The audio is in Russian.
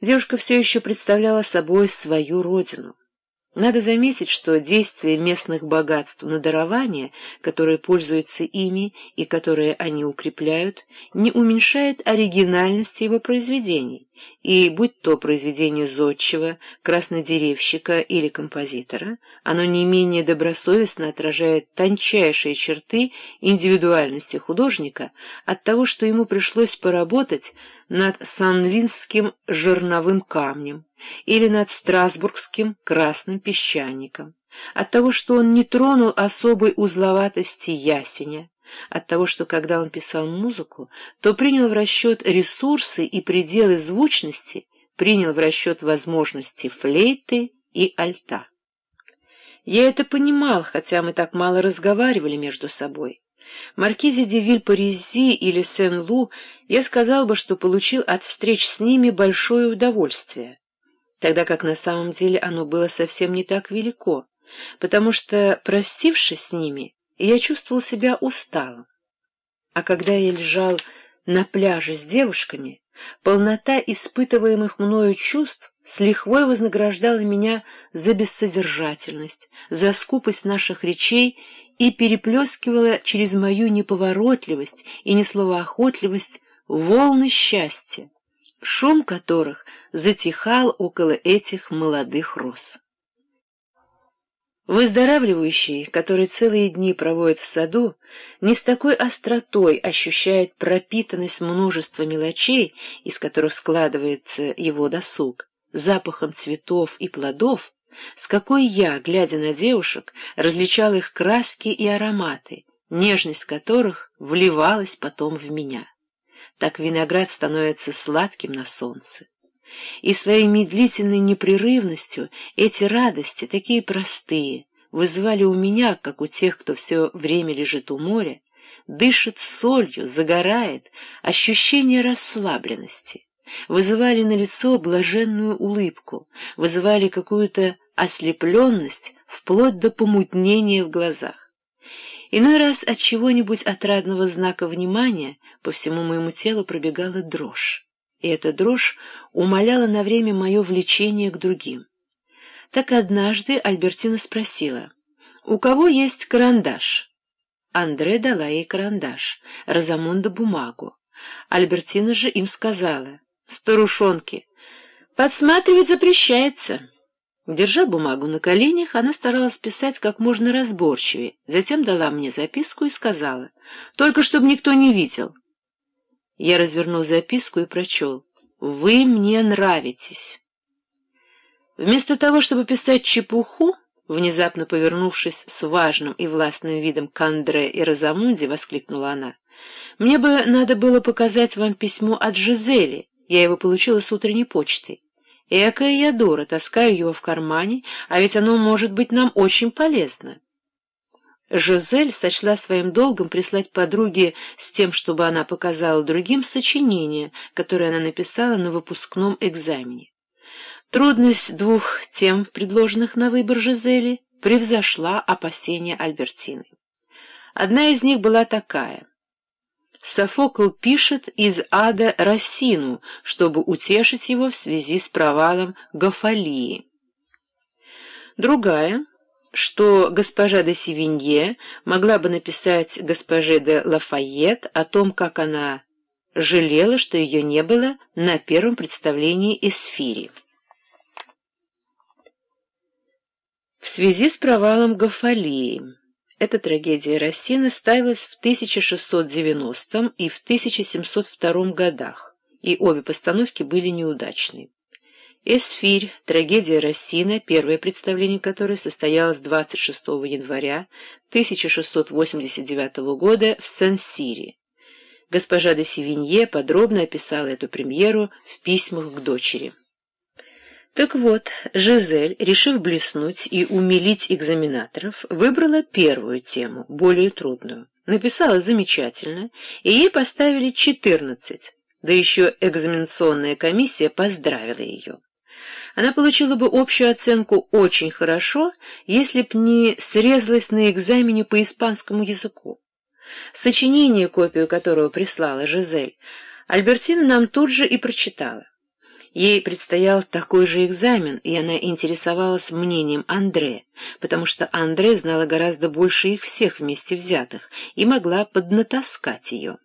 Девушка все еще представляла собой свою родину. Надо заметить, что действие местных богатств на дарование, которые пользуются ими и которые они укрепляют, не уменьшает оригинальности его произведений, и будь то произведение зодчего, краснодеревщика или композитора, оно не менее добросовестно отражает тончайшие черты индивидуальности художника от того, что ему пришлось поработать над санвинским жерновым камнем или над страсбургским красным песчаником, от того, что он не тронул особой узловатости ясеня, от того, что когда он писал музыку, то принял в расчет ресурсы и пределы звучности, принял в расчет возможности флейты и альта. Я это понимал, хотя мы так мало разговаривали между собой. Маркизе де Виль-Паризи или Сен-Лу я сказал бы, что получил от встреч с ними большое удовольствие, тогда как на самом деле оно было совсем не так велико, потому что, простившись с ними, я чувствовал себя усталым. А когда я лежал на пляже с девушками, полнота испытываемых мною чувств с лихвой вознаграждала меня за бессодержательность, за скупость наших речей и переплескивала через мою неповоротливость и несловоохотливость волны счастья, шум которых затихал около этих молодых роз. Выздоравливающий, который целые дни проводит в саду, не с такой остротой ощущает пропитанность множества мелочей, из которых складывается его досуг, запахом цветов и плодов, с какой я, глядя на девушек, различал их краски и ароматы, нежность которых вливалась потом в меня. Так виноград становится сладким на солнце. И своей медлительной непрерывностью эти радости, такие простые, вызывали у меня, как у тех, кто все время лежит у моря, дышит солью, загорает, ощущение расслабленности, вызывали на лицо блаженную улыбку, вызывали какую-то ослепленность вплоть до помутнения в глазах. Иной раз от чего-нибудь отрадного знака внимания по всему моему телу пробегала дрожь, и эта дрожь умаляла на время мое влечение к другим. Так однажды Альбертина спросила, «У кого есть карандаш?» Андре дала ей карандаш, Розамонда — бумагу. Альбертина же им сказала, «Старушонки, подсматривать запрещается». Держа бумагу на коленях, она старалась писать как можно разборчивее, затем дала мне записку и сказала, «Только чтобы никто не видел». Я развернул записку и прочел, «Вы мне нравитесь». Вместо того, чтобы писать чепуху, внезапно повернувшись с важным и властным видом к Андре и Розамунде, воскликнула она, «Мне бы надо было показать вам письмо от Жизели, я его получила с утренней почты». Экая я дура, таскаю его в кармане, а ведь оно может быть нам очень полезно. Жизель сочла своим долгом прислать подруге с тем, чтобы она показала другим сочинение, которое она написала на выпускном экзамене. Трудность двух тем, предложенных на выбор Жизели, превзошла опасения Альбертины. Одна из них была такая — Софокл пишет из ада Рассину, чтобы утешить его в связи с провалом Гофалии. Другая, что госпожа де Севинье могла бы написать госпоже де Лафайет о том, как она жалела, что ее не было на первом представлении Эсфири. В связи с провалом Гофалии эта трагедия Рассина ставилась в 1690 и в 1702 годах, и обе постановки были неудачны. «Эсфирь» — трагедия Рассина, первое представление которой состоялось 26 января 1689 года в Сен-Сире. Госпожа де Севинье подробно описала эту премьеру в письмах к дочери. Так вот, Жизель, решив блеснуть и умилить экзаменаторов, выбрала первую тему, более трудную. Написала замечательно, и ей поставили 14, да еще экзаменационная комиссия поздравила ее. Она получила бы общую оценку «очень хорошо», если б не срезалась на экзамене по испанскому языку. Сочинение, копию которого прислала Жизель, Альбертина нам тут же и прочитала. Ей предстоял такой же экзамен, и она интересовалась мнением Андре, потому что Андре знала гораздо больше их всех вместе взятых и могла поднатаскать ее.